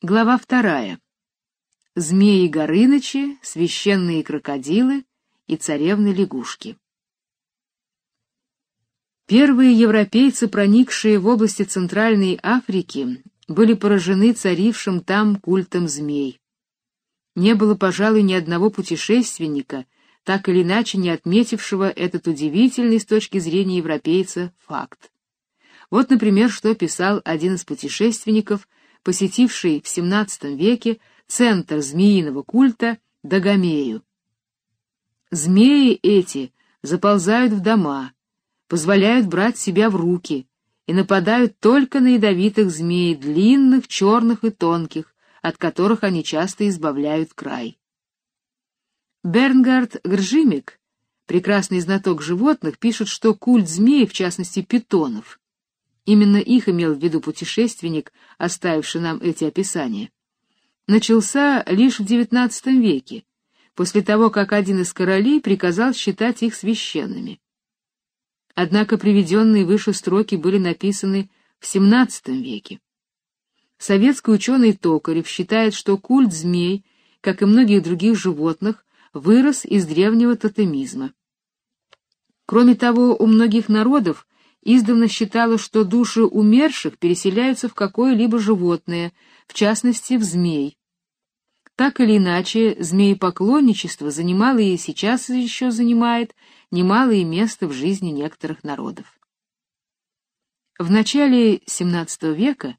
Глава вторая. Змеи Горынычи, священные крокодилы и царевны-лягушки. Первые европейцы, проникшие в области Центральной Африки, были поражены царившим там культом змей. Не было, пожалуй, ни одного путешественника, так или иначе не отметившего этот удивительный с точки зрения европейца факт. Вот, например, что писал один из путешественников посетивший в XVII веке центр змеиного культа Дагомею. Змеи эти заползают в дома, позволяют брать себя в руки и нападают только на ядовитых змей, длинных, черных и тонких, от которых они часто избавляют край. Бернгард Гржимик, прекрасный знаток животных, пишет, что культ змей, в частности питонов, именно их имел в виду путешественник, оставивший нам эти описания, начался лишь в XIX веке, после того, как один из королей приказал считать их священными. Однако приведенные выше строки были написаны в XVII веке. Советский ученый Токарев считает, что культ змей, как и многих других животных, вырос из древнего тотемизма. Кроме того, у многих народов издавна считалось, что души умерших переселяются в какое-либо животное, в частности, в змей. Так или иначе, змеепоклонничество занимало и сейчас еще занимает немалое место в жизни некоторых народов. В начале XVII века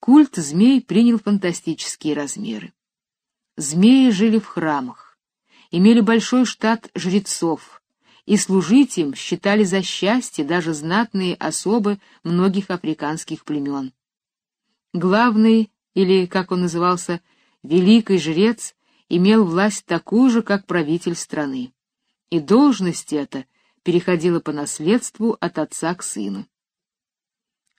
культ змей принял фантастические размеры. Змеи жили в храмах, имели большой штат жрецов, и служить им считали за счастье даже знатные особы многих африканских племен. Главный, или, как он назывался, великий жрец, имел власть такую же, как правитель страны, и должность эта переходила по наследству от отца к сыну.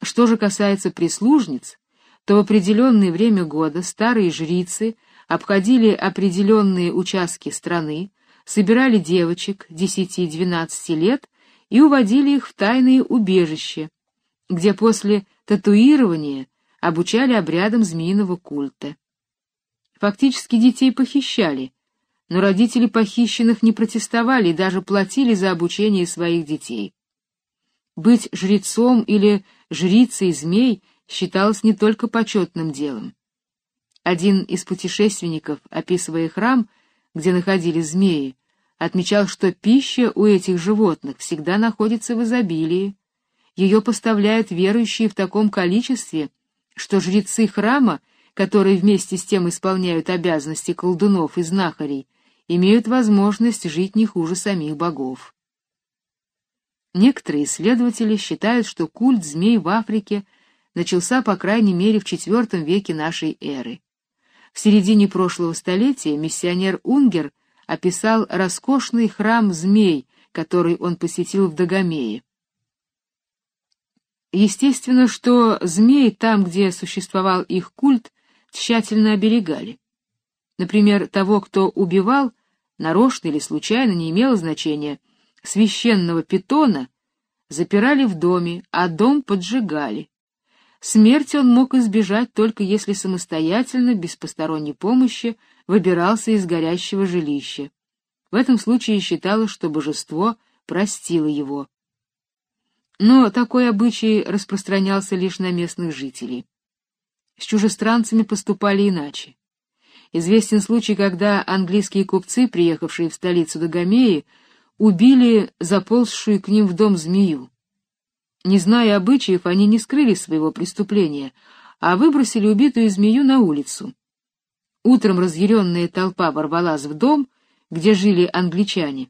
Что же касается прислужниц, то в определенное время года старые жрицы обходили определенные участки страны, собирали девочек 10-12 лет и уводили их в тайные убежища, где после татуирования обучали обрядам змеиного культа. Фактически детей похищали, но родители похищенных не протестовали и даже платили за обучение своих детей. Быть жрецом или жрицей змей считалось не только почетным делом. Один из путешественников, описывая храм, где находились змеи, отмечал, что пища у этих животных всегда находится в изобилии. Ее поставляют верующие в таком количестве, что жрецы храма, которые вместе с тем исполняют обязанности колдунов и знахарей, имеют возможность жить не хуже самих богов. Некоторые исследователи считают, что культ змей в Африке начался по крайней мере в IV веке нашей эры. В середине прошлого столетия миссионер Унгер описал роскошный храм змей, который он посетил в Дагомее. Естественно, что змей там, где существовал их культ, тщательно оберегали. Например, того, кто убивал, нарочно или случайно, не имело значения, священного питона запирали в доме, а дом поджигали. Смерти он мог избежать только если самостоятельно, без посторонней помощи, выбирался из горящего жилища. В этом случае считалось, что божество простило его. Но такой обычай распространялся лишь на местных жителей. С чужестранцами поступали иначе. Известен случай, когда английские купцы, приехавшие в столицу Дагомеи, убили заползшую к ним в дом змею. Не зная обычаев, они не скрыли своего преступления, а выбросили убитую змею на улицу. Утром разъяренная толпа ворвалась в дом, где жили англичане,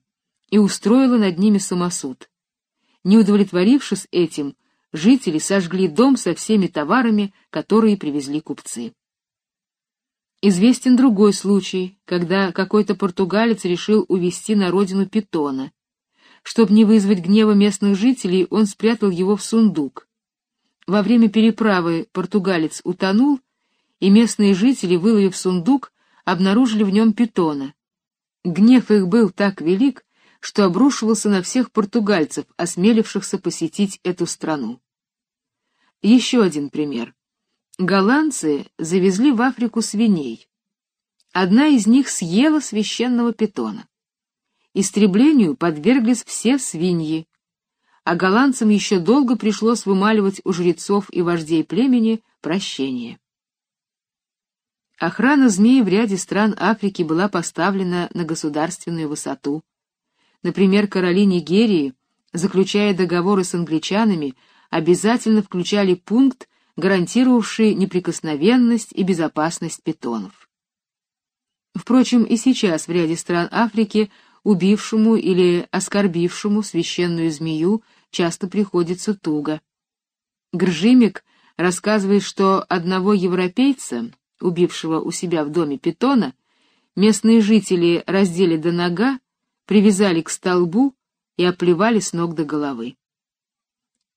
и устроила над ними самосуд. Не удовлетворившись этим, жители сожгли дом со всеми товарами, которые привезли купцы. Известен другой случай, когда какой-то португалец решил увезти на родину питона. Чтобы не вызвать гнева местных жителей, он спрятал его в сундук. Во время переправы португалец утонул, и местные жители, выловив сундук, обнаружили в нем питона. Гнев их был так велик, что обрушивался на всех португальцев, осмелившихся посетить эту страну. Еще один пример. голландцы завезли в Африку свиней. Одна из них съела священного питона. Истреблению подверглись все свиньи, а голландцам еще долго пришлось вымаливать у жрецов и вождей племени прощение. Охрана змей в ряде стран Африки была поставлена на государственную высоту. Например, короли Нигерии, заключая договоры с англичанами, обязательно включали пункт, гарантировавший неприкосновенность и безопасность питонов. Впрочем, и сейчас в ряде стран Африки убившему или оскорбившему священную змею часто приходится туго. Гржимик рассказывает, что одного европейца, убившего у себя в доме питона, местные жители раздели до нога, привязали к столбу и оплевали с ног до головы.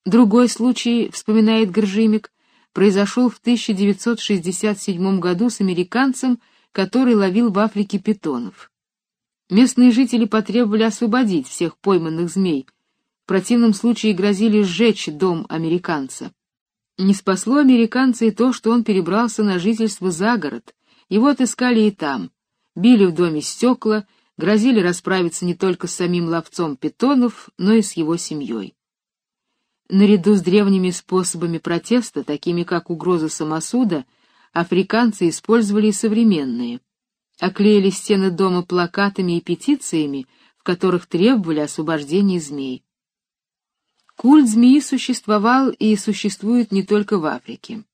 Другой случай, вспоминает Гржимик, произошел в 1967 году с американцем, который ловил в Африке питонов. Местные жители потребовали освободить всех пойманных змей, в противном случае грозили сжечь дом американца. Не спасло американца и то, что он перебрался на жительство за город. Его отыскали и там. Били в доме стекла, грозили расправиться не только с самим ловцом питонов, но и с его семьей. Наряду с древними способами протеста, такими как угроза самосуда, африканцы использовали и современные. Оклеили стены дома плакатами и петициями, в которых требовали освобождения змей. Культ змеи существовал и существует не только в Африке.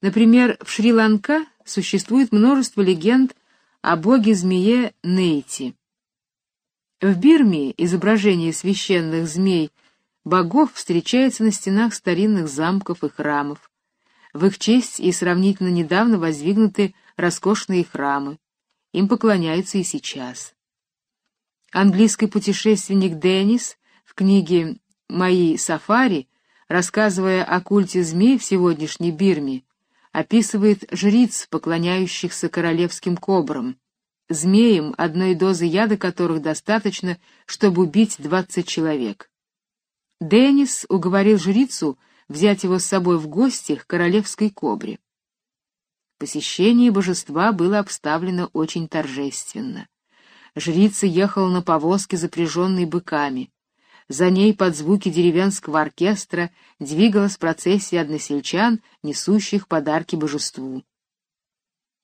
Например, в Шри-Ланка существует множество легенд о боге-змее Нейти. В Бирме изображение священных змей богов встречается на стенах старинных замков и храмов. В их честь и сравнительно недавно воздвигнуты роскошные храмы. Им поклоняются и сейчас. Английский путешественник Деннис в книге мои сафари, рассказывая о культе змей в сегодняшней Бирме, описывает жриц, поклоняющихся королевским кобрам, змеям, одной дозы яда которых достаточно, чтобы убить двадцать человек. Деннис уговорил жрицу взять его с собой в гости к королевской кобре. Посещение божества было обставлено очень торжественно. Жрица ехала на повозке, запряженной быками. За ней под звуки деревенского оркестра двигалась процессия односельчан, несущих подарки божеству.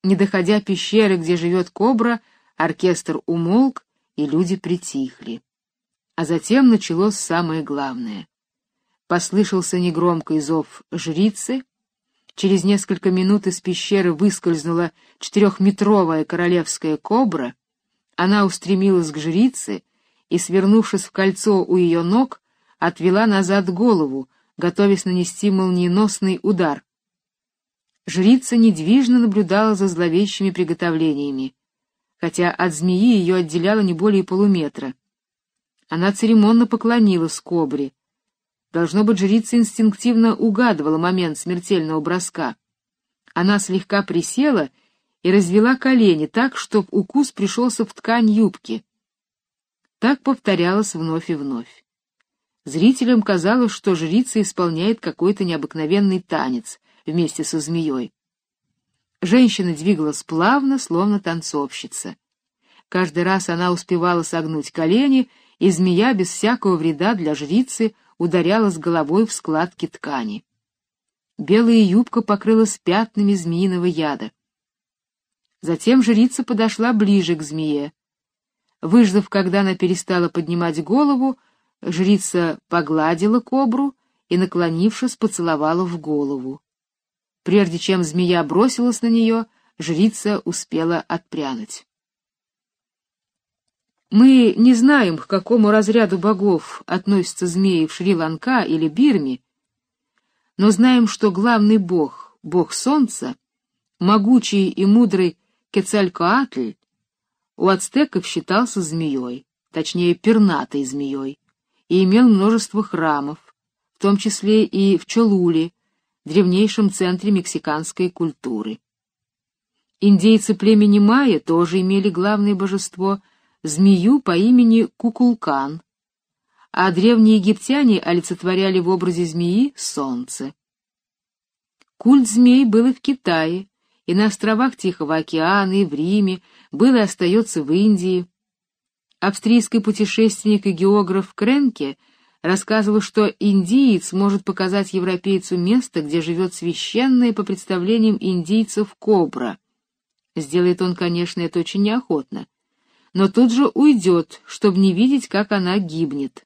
Не доходя пещеры, где живет кобра, оркестр умолк, и люди притихли. А затем началось самое главное. Послышался негромкий зов жрицы. Через несколько минут из пещеры выскользнула четырехметровая королевская кобра. Она устремилась к жрице и, свернувшись в кольцо у ее ног, отвела назад голову, готовясь нанести молниеносный удар. Жрица недвижно наблюдала за зловещими приготовлениями, хотя от змеи ее отделяло не более полуметра. Она церемонно поклонилась кобре. Должно быть, жрица инстинктивно угадывала момент смертельного броска. Она слегка присела и развела колени так, чтобы укус пришелся в ткань юбки. Так повторялось вновь и вновь. Зрителям казалось, что жрица исполняет какой-то необыкновенный танец вместе со змеей. Женщина двигалась плавно, словно танцовщица. Каждый раз она успевала согнуть колени, и змея без всякого вреда для жрицы ударялась головой в складки ткани. Белая юбка покрылась пятнами змеиного яда. Затем жрица подошла ближе к змее. Выждав, когда она перестала поднимать голову, жрица погладила кобру и, наклонившись, поцеловала в голову. Прежде чем змея бросилась на нее, жрица успела отпрянуть. Мы не знаем, к какому разряду богов относятся змеи в Шри-Ланка или Бирме, но знаем, что главный бог, бог солнца, могучий и мудрый Кецалькоатль, у ацтеков считался змеей, точнее пернатой змеей, и имел множество храмов, в том числе и в Чолуле, древнейшем центре мексиканской культуры. Индейцы племени майя тоже имели главное божество — змею по имени Кукулкан, а древние египтяне олицетворяли в образе змеи солнце. Культ змей был и в Китае, и на островах Тихого океана, и в Риме, был и остается в Индии. Австрийский путешественник и географ Кренке рассказывал, что индиец может показать европейцу место, где живет священная по представлениям индийцев кобра. Сделает он, конечно, это очень неохотно, но тут же уйдет, чтобы не видеть, как она гибнет.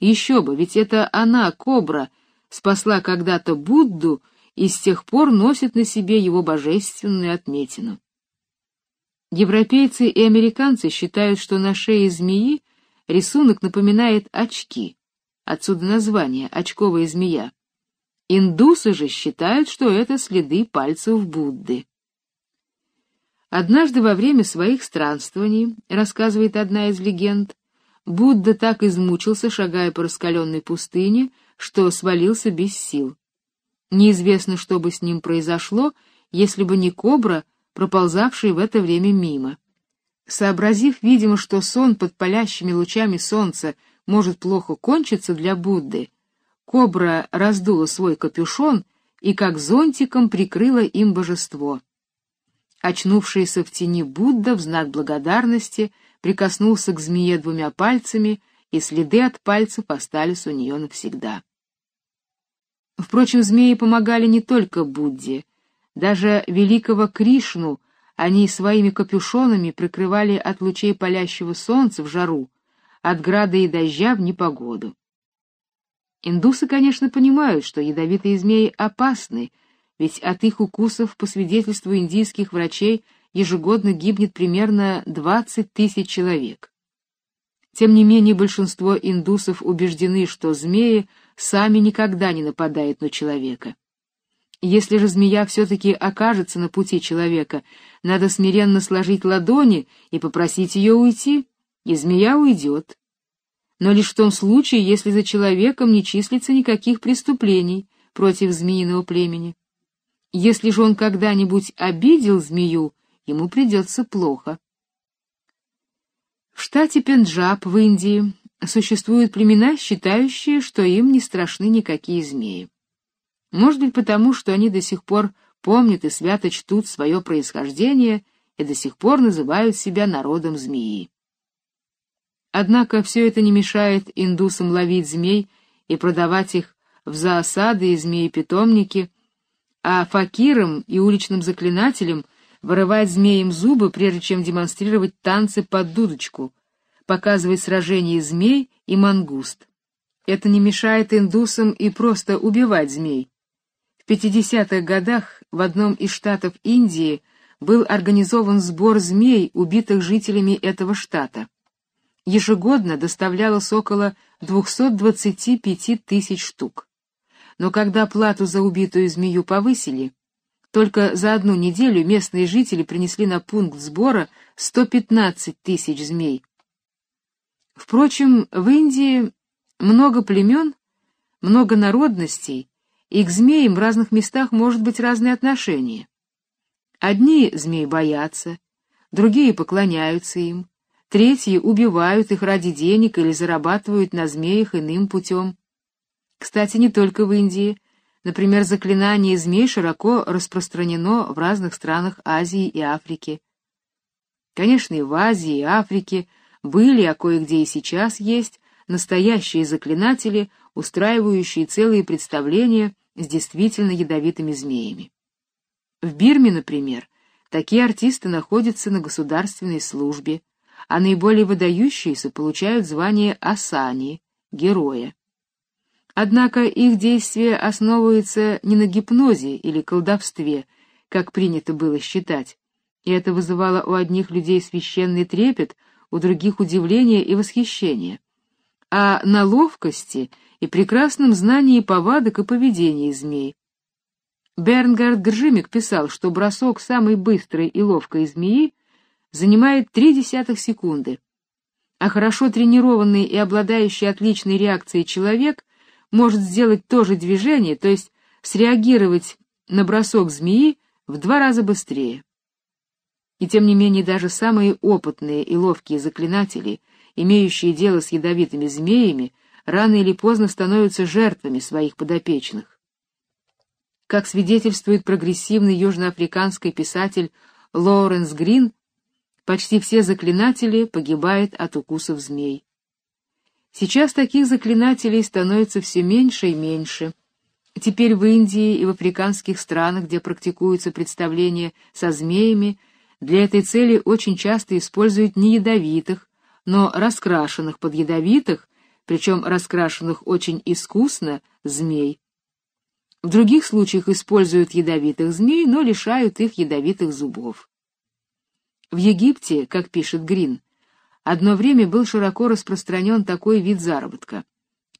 Еще бы, ведь это она, кобра, спасла когда-то Будду и с тех пор носит на себе его божественную отметину. Европейцы и американцы считают, что на шее змеи рисунок напоминает очки. Отсюда название очковая змея. Индусы же считают, что это следы пальцев Будды. Однажды во время своих странствований, рассказывает одна из легенд, Будда так измучился, шагая по раскаленной пустыне, что свалился без сил. Неизвестно, что бы с ним произошло, если бы не кобра, проползавшая в это время мимо. Сообразив, видимо, что сон под палящими лучами солнца может плохо кончиться для Будды, кобра раздула свой капюшон и как зонтиком прикрыла им божество. Очнувшийся в тени Будда в знак благодарности прикоснулся к змее двумя пальцами, и следы от пальцев остались у нее навсегда. Впрочем, змеи помогали не только Будде. Даже великого Кришну они своими капюшонами прикрывали от лучей палящего солнца в жару, от града и дождя в непогоду. Индусы, конечно, понимают, что ядовитые змеи опасны, ведь от их укусов, по свидетельству индийских врачей, ежегодно гибнет примерно 20 тысяч человек. Тем не менее, большинство индусов убеждены, что змеи сами никогда не нападают на человека. Если же змея все-таки окажется на пути человека, надо смиренно сложить ладони и попросить ее уйти, и змея уйдет. Но лишь в том случае, если за человеком не числится никаких преступлений против змеиного племени. Если же он когда-нибудь обидел змею, ему придется плохо. В штате Пенджаб в Индии существуют племена, считающие, что им не страшны никакие змеи. Может быть, потому, что они до сих пор помнят и свято чтут свое происхождение и до сих пор называют себя народом змеи. Однако все это не мешает индусам ловить змей и продавать их в зоосады и змеи-питомники, а факирам и уличным заклинателям вырывать змеям зубы, прежде чем демонстрировать танцы под дудочку, показывать сражения змей и мангуст. Это не мешает индусам и просто убивать змей. В 50-х годах в одном из штатов Индии был организован сбор змей, убитых жителями этого штата. Ежегодно доставлялось около 225 тысяч штук. Но когда плату за убитую змею повысили, только за одну неделю местные жители принесли на пункт сбора 115 тысяч змей. Впрочем, в Индии много племен, много народностей, и к змеям в разных местах может быть разное отношение. Одни змей боятся, другие поклоняются им, третьи убивают их ради денег или зарабатывают на змеях иным путем. Кстати, не только в Индии, Например, заклинание змей широко распространено в разных странах Азии и Африки. Конечно, и в Азии, и Африке были, а кое-где и сейчас есть, настоящие заклинатели, устраивающие целые представления с действительно ядовитыми змеями. В Бирме, например, такие артисты находятся на государственной службе, а наиболее выдающиеся получают звание асани, героя. Однако их действия основываются не на гипнозе или колдовстве, как принято было считать, и это вызывало у одних людей священный трепет, у других удивление и восхищение, а на ловкости и прекрасном знании повадок и поведения змей. Бернгард Гржимик писал, что бросок самой быстрой и ловкой змеи занимает три десятых секунды, а хорошо тренированный и обладающий отличной реакцией человек может сделать то же движение, то есть среагировать на бросок змеи в два раза быстрее. И тем не менее даже самые опытные и ловкие заклинатели, имеющие дело с ядовитыми змеями, рано или поздно становятся жертвами своих подопечных. Как свидетельствует прогрессивный южноафриканский писатель Лоуренс Грин, почти все заклинатели погибают от укусов змей. Сейчас таких заклинателей становится все меньше и меньше. Теперь в Индии и в африканских странах, где практикуются представления со змеями, для этой цели очень часто используют не ядовитых, но раскрашенных под ядовитых, причем раскрашенных очень искусно, змей. В других случаях используют ядовитых змей, но лишают их ядовитых зубов. В Египте, как пишет Грин, одно время был широко распространен такой вид заработка.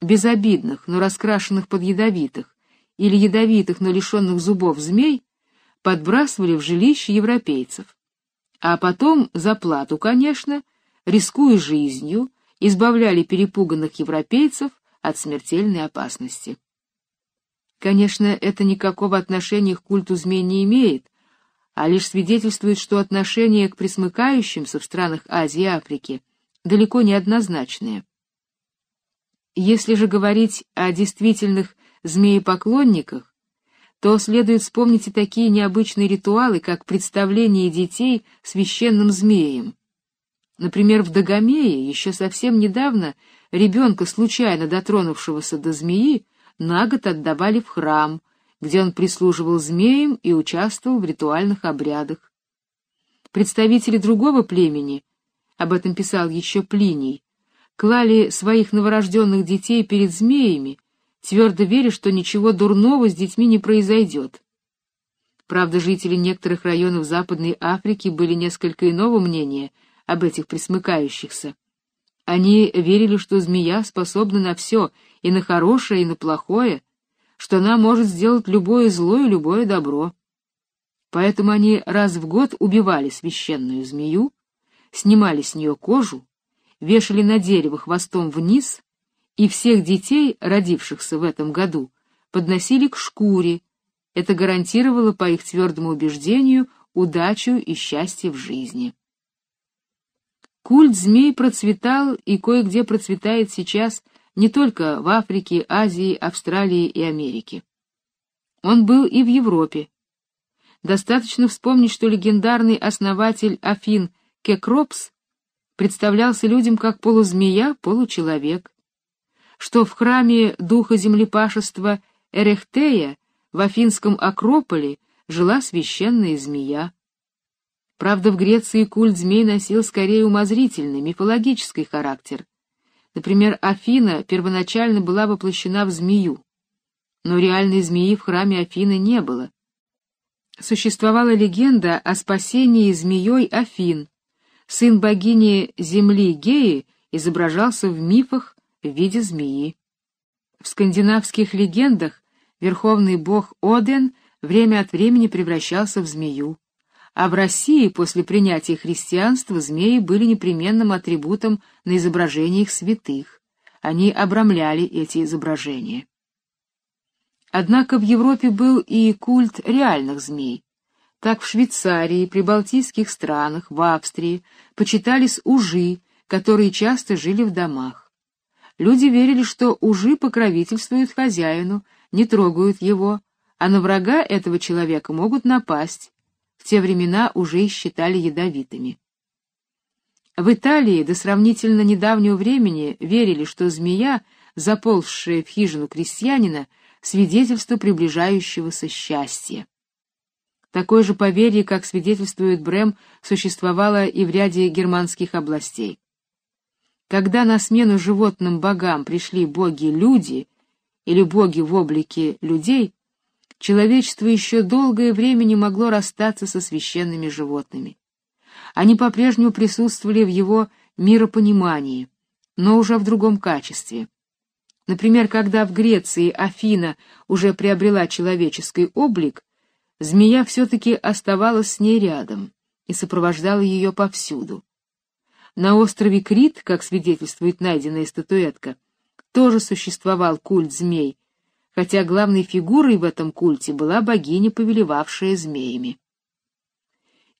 Безобидных, но раскрашенных под ядовитых, или ядовитых, но лишенных зубов змей подбрасывали в жилище европейцев. А потом, за плату, конечно, рискуя жизнью, избавляли перепуганных европейцев от смертельной опасности. Конечно, это никакого отношения к культу змей не имеет, а лишь свидетельствует, что отношение к присмыкающимся в странах Азии и Африки далеко не однозначное. Если же говорить о действительных змеепоклонниках, то следует вспомнить и такие необычные ритуалы, как представление детей священным змеям. Например, в Дагомее еще совсем недавно ребенка, случайно дотронувшегося до змеи, на год отдавали в храм, где он прислуживал змеям и участвовал в ритуальных обрядах. Представители другого племени, об этом писал еще Плиний, клали своих новорожденных детей перед змеями, твердо веря, что ничего дурного с детьми не произойдет. Правда, жители некоторых районов Западной Африки были несколько иного мнения об этих присмыкающихся. Они верили, что змея способна на все, и на хорошее, и на плохое, что она может сделать любое зло и любое добро. Поэтому они раз в год убивали священную змею, снимали с нее кожу, вешали на дерево хвостом вниз, и всех детей, родившихся в этом году, подносили к шкуре. Это гарантировало, по их твердому убеждению, удачу и счастье в жизни. Культ змей процветал и кое-где процветает сейчас не только в Африке, Азии, Австралии и Америке. Он был и в Европе. Достаточно вспомнить, что легендарный основатель Афин Кекропс представлялся людям как полузмея, получеловек, что в храме духа землепашества Эрехтея в Афинском Акрополе жила священная змея. Правда, в Греции культ змей носил скорее умозрительный, мифологический характер. Например, Афина первоначально была воплощена в змею, но реальной змеи в храме Афины не было. Существовала легенда о спасении змеей Афин. Сын богини земли Геи изображался в мифах в виде змеи. В скандинавских легендах верховный бог Оден время от времени превращался в змею а в России после принятия христианства змеи были непременным атрибутом на изображениях святых. Они обрамляли эти изображения. Однако в Европе был и культ реальных змей. Так в Швейцарии, прибалтийских странах, в Австрии почитались ужи, которые часто жили в домах. Люди верили, что ужи покровительствуют хозяину, не трогают его, а на врага этого человека могут напасть, в те времена уже считали ядовитыми. В Италии до сравнительно недавнего времени верили, что змея, заползшая в хижину крестьянина, свидетельство приближающегося счастья. Такое же поверье, как свидетельствует Брэм, существовало и в ряде германских областей. Когда на смену животным богам пришли боги-люди или боги в облике людей, человечество еще долгое время не могло расстаться со священными животными. Они по-прежнему присутствовали в его миропонимании, но уже в другом качестве. Например, когда в Греции Афина уже приобрела человеческий облик, змея все-таки оставалась с ней рядом и сопровождала ее повсюду. На острове Крит, как свидетельствует найденная статуэтка, тоже существовал культ змей, хотя главной фигурой в этом культе была богиня, повелевавшая змеями.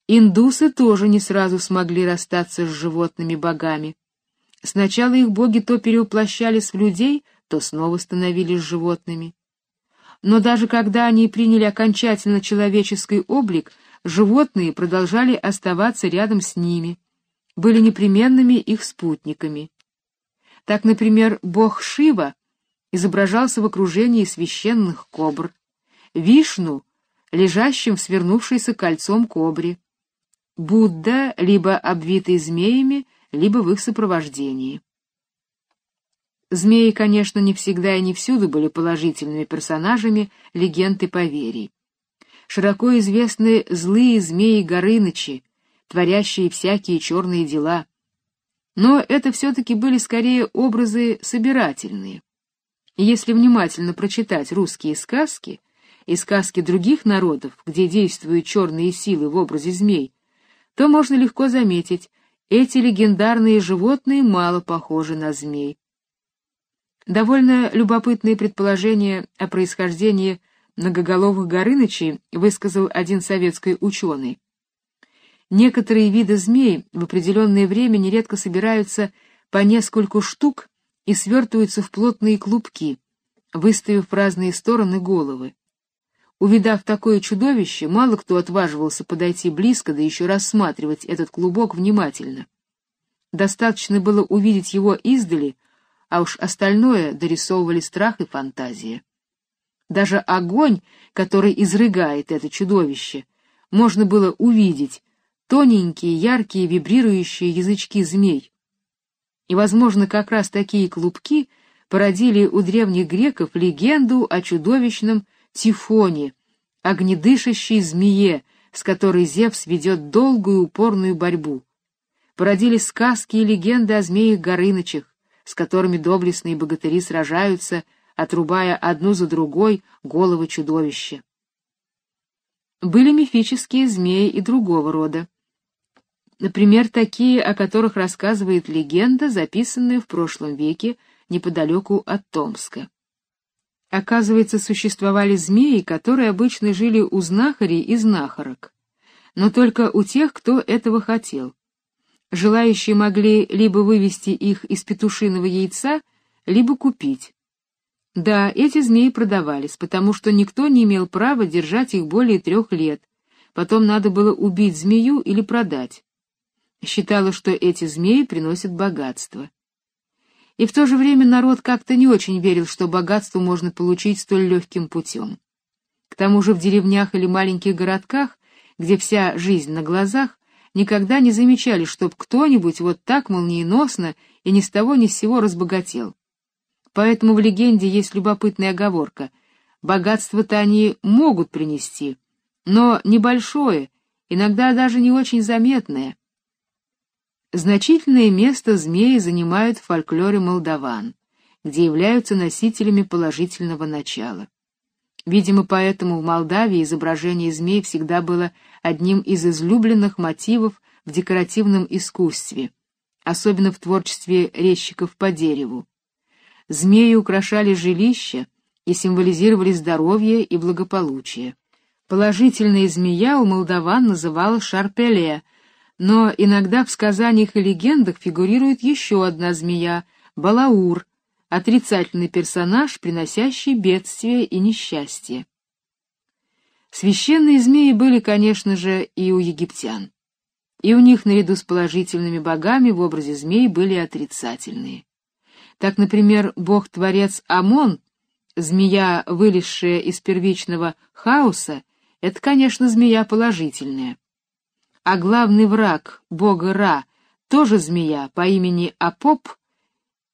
Индусы тоже не сразу смогли расстаться с животными богами. Сначала их боги то перевоплощались в людей, то снова становились животными. но даже когда они приняли окончательно человеческий облик, животные продолжали оставаться рядом с ними, были непременными их спутниками. Так, например, бог Шива изображался в окружении священных кобр, Вишну — лежащим в свернувшейся кольцом кобре, Будда либо обвитый змеями, либо в их сопровождении. Змеи, конечно, не всегда и не всюду были положительными персонажами легенд и поверий. Широко известны злые змеи Горынычи, творящие всякие черные дела. Но это все-таки были скорее образы собирательные. И если внимательно прочитать русские сказки и сказки других народов, где действуют черные силы в образе змей, то можно легко заметить, эти легендарные животные мало похожи на змей. Довольно любопытные предположения о происхождении многоголовых горынычей высказал один советский ученый. Некоторые виды змей в определенное время нередко собираются по нескольку штук и свертываются в плотные клубки, выставив в разные стороны головы. Увидав такое чудовище, мало кто отваживался подойти близко, да еще рассматривать этот клубок внимательно. Достаточно было увидеть его издали, а уж остальное дорисовывали страх и фантазия. Даже огонь, который изрыгает это чудовище, можно было увидеть, тоненькие, яркие, вибрирующие язычки змей. И, возможно, как раз такие клубки породили у древних греков легенду о чудовищном Тифоне, огнедышащей змее, с которой Зевс ведет долгую упорную борьбу. Породили сказки и легенды о змеях-горынычах, с которыми доблестные богатыри сражаются, отрубая одну за другой головы чудовища. Были мифические змеи и другого рода. Например, такие, о которых рассказывает легенда, записанная в прошлом веке неподалеку от Томска. Оказывается, существовали змеи, которые обычно жили у знахарей и знахарок, но только у тех, кто этого хотел. Желающие могли либо вывести их из петушиного яйца, либо купить. Да, эти змеи продавались, потому что никто не имел права держать их более трех лет. Потом надо было убить змею или продать. Считалось, что эти змеи приносят богатство. И в то же время народ как-то не очень верил, что богатство можно получить столь легким путем. К тому же в деревнях или маленьких городках, где вся жизнь на глазах, никогда не замечали, чтоб кто-нибудь вот так молниеносно и ни с того ни с сего разбогател. Поэтому в легенде есть любопытная оговорка. Богатство-то они могут принести, но небольшое, иногда даже не очень заметное. Значительное место змеи занимают в фольклоре молдаван, где являются носителями положительного начала. Видимо, поэтому в Молдавии изображение змей всегда было одним из излюбленных мотивов в декоративном искусстве, особенно в творчестве резчиков по дереву. Змеи украшали жилища и символизировали здоровье и благополучие. Положительная змея у молдаван называлась шарпеле, но иногда в сказаниях и легендах фигурирует еще одна змея — балаур, отрицательный персонаж, приносящий бедствие и несчастье. Священные змеи были, конечно же, и у египтян. И у них наряду с положительными богами в образе змей были отрицательные. Так, например, бог-творец Амон, змея, вылезшая из первичного хаоса, это, конечно, змея положительная. А главный враг бога Ра, тоже змея по имени Апоп,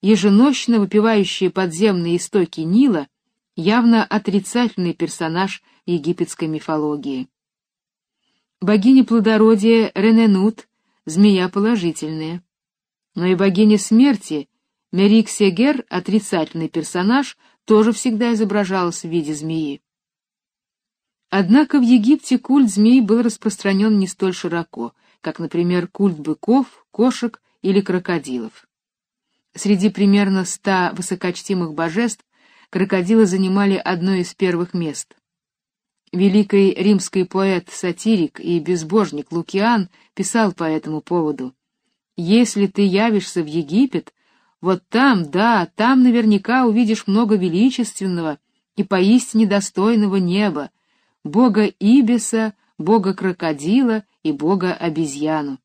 еженощно выпивающая подземные истоки Нила, явно отрицательный персонаж египетской мифологии. Богиня плодородия Рененут — змея положительная. Но и богиня смерти Мериксегер, отрицательный персонаж, тоже всегда изображалась в виде змеи. Однако в Египте культ змей был распространен не столь широко, как, например, культ быков, кошек или крокодилов. Среди примерно ста высокочтимых божеств крокодилы занимали одно из первых мест. Великий римский поэт-сатирик и безбожник Лукиан писал по этому поводу: "Если ты явишься в Египет, вот там, да, там наверняка увидишь много величественного и поистине достойного неба, бога Ибиса, бога крокодила и бога обезьяну.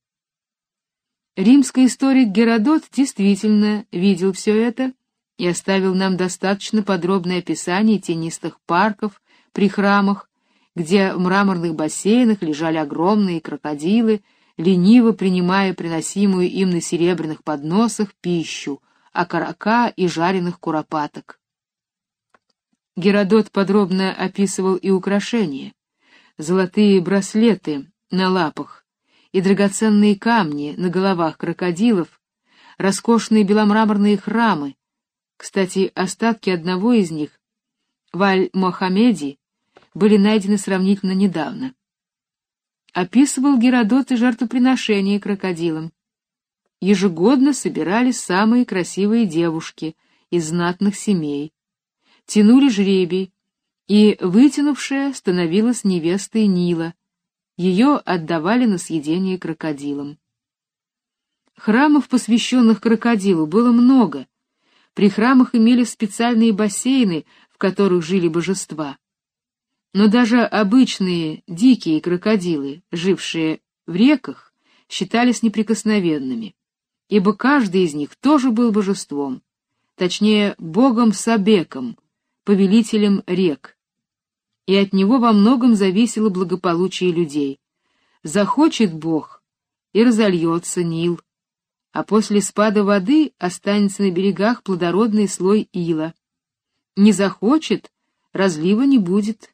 Римский историк Геродот действительно видел все это и оставил нам достаточно подробное описание тенистых парков при храмах, где в мраморных бассейнах лежали огромные крокодилы, лениво принимая приносимую им на серебряных подносах пищу, окорока и жареных куропаток. Геродот подробно описывал и украшения, золотые браслеты на лапах и драгоценные камни на головах крокодилов, роскошные беломраморные храмы. Кстати, остатки одного из них, в Аль-Мохаммеди, были найдены сравнительно недавно. Описывал Геродот и жертвоприношения крокодилам. Ежегодно собирались самые красивые девушки из знатных семей, тянули жребий, и вытянувшая становилась невестой Нила. Ее отдавали на съедение крокодилам. Храмов, посвященных крокодилу, было много. При храмах имели специальные бассейны, в которых жили божества. Но даже обычные дикие крокодилы, жившие в реках, считались неприкосновенными, ибо каждый из них тоже был божеством, точнее, богом Сабеком, повелителем рек. И от него во многом зависело благополучие людей. Захочет Бог, и разольется Нил, а после спада воды останется на берегах плодородный слой ила. Не захочет, разлива не будет,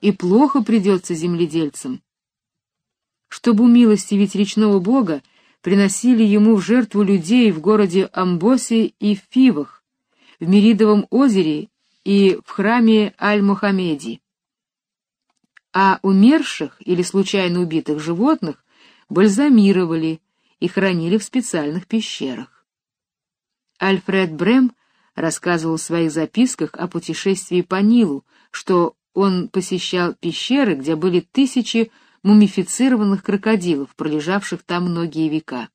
и плохо придется земледельцам. Чтобы умилостивить речного бога, приносили ему в жертву людей в городе Амбосе и Фивах, в Меридовом озере и в храме Аль-Мухаммеди. А умерших или случайно убитых животных бальзамировали и хранили в специальных пещерах. Альфред Брем рассказывал в своих записках о путешествии по Нилу, что он посещал пещеры, где были тысячи мумифицированных крокодилов, пролежавших там многие века.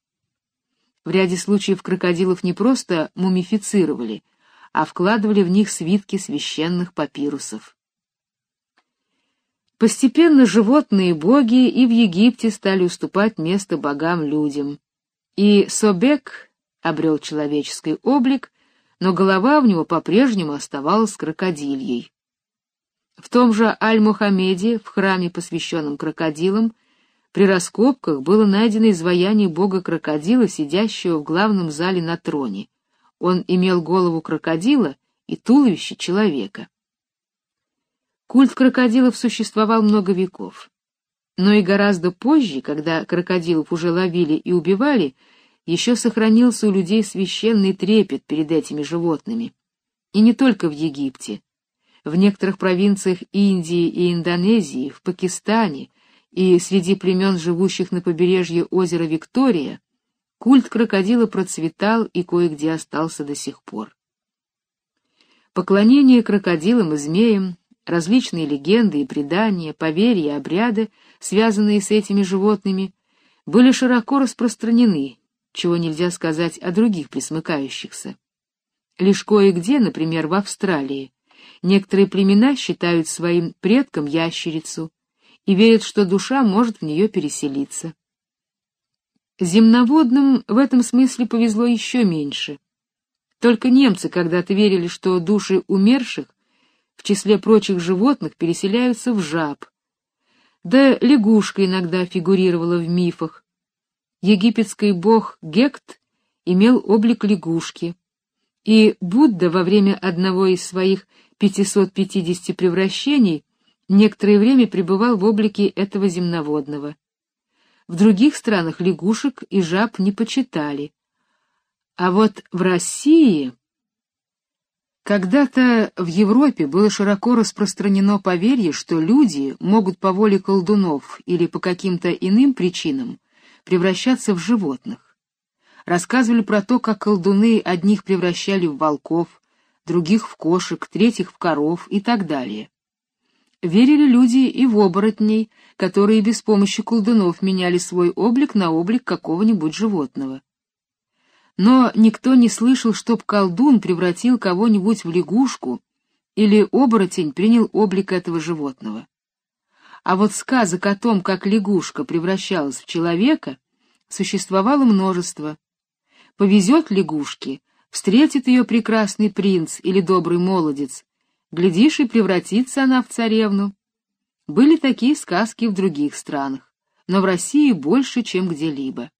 В ряде случаев крокодилов не просто мумифицировали, а вкладывали в них свитки священных папирусов. Постепенно животные боги и в Египте стали уступать место богам-людям, и Собек обрел человеческий облик, но голова у него по-прежнему оставалась крокодильей. В том же Аль-Мухаммеде, в храме, посвященном крокодилам, при раскопках было найдено изваяние бога-крокодила, сидящего в главном зале на троне, он имел голову крокодила и туловище человека. Культ крокодилов существовал много веков. Но и гораздо позже, когда крокодилов уже ловили и убивали, еще сохранился у людей священный трепет перед этими животными. И не только в Египте. В некоторых провинциях Индии и Индонезии, в Пакистане и среди племен, живущих на побережье озера Виктория, Культ крокодила процветал и кое-где остался до сих пор. Поклонение крокодилам и змеям, различные легенды и предания, поверья обряды, связанные с этими животными, были широко распространены, чего нельзя сказать о других присмыкающихся. Лишь кое-где, например, в Австралии, некоторые племена считают своим предком ящерицу и верят, что душа может в нее переселиться. Земноводным в этом смысле повезло еще меньше. Только немцы когда-то верили, что души умерших в числе прочих животных переселяются в жаб. Да лягушка иногда фигурировала в мифах. Египетский бог Гект имел облик лягушки, и Будда во время одного из своих 550 превращений некоторое время пребывал в облике этого земноводного. В других странах лягушек и жаб не почитали. А вот в России когда-то в Европе было широко распространено поверье, что люди могут по воле колдунов или по каким-то иным причинам превращаться в животных. Рассказывали про то, как колдуны одних превращали в волков, других в кошек, третьих в коров и так далее. Верили люди и в оборотней, которые без помощи колдунов меняли свой облик на облик какого-нибудь животного. Но никто не слышал, чтоб колдун превратил кого-нибудь в лягушку или оборотень принял облик этого животного. А вот сказок о том, как лягушка превращалась в человека, существовало множество. Повезет лягушке, встретит ее прекрасный принц или добрый молодец, глядишь, и превратится она в царевну. Были такие сказки в других странах, но в России больше, чем где-либо.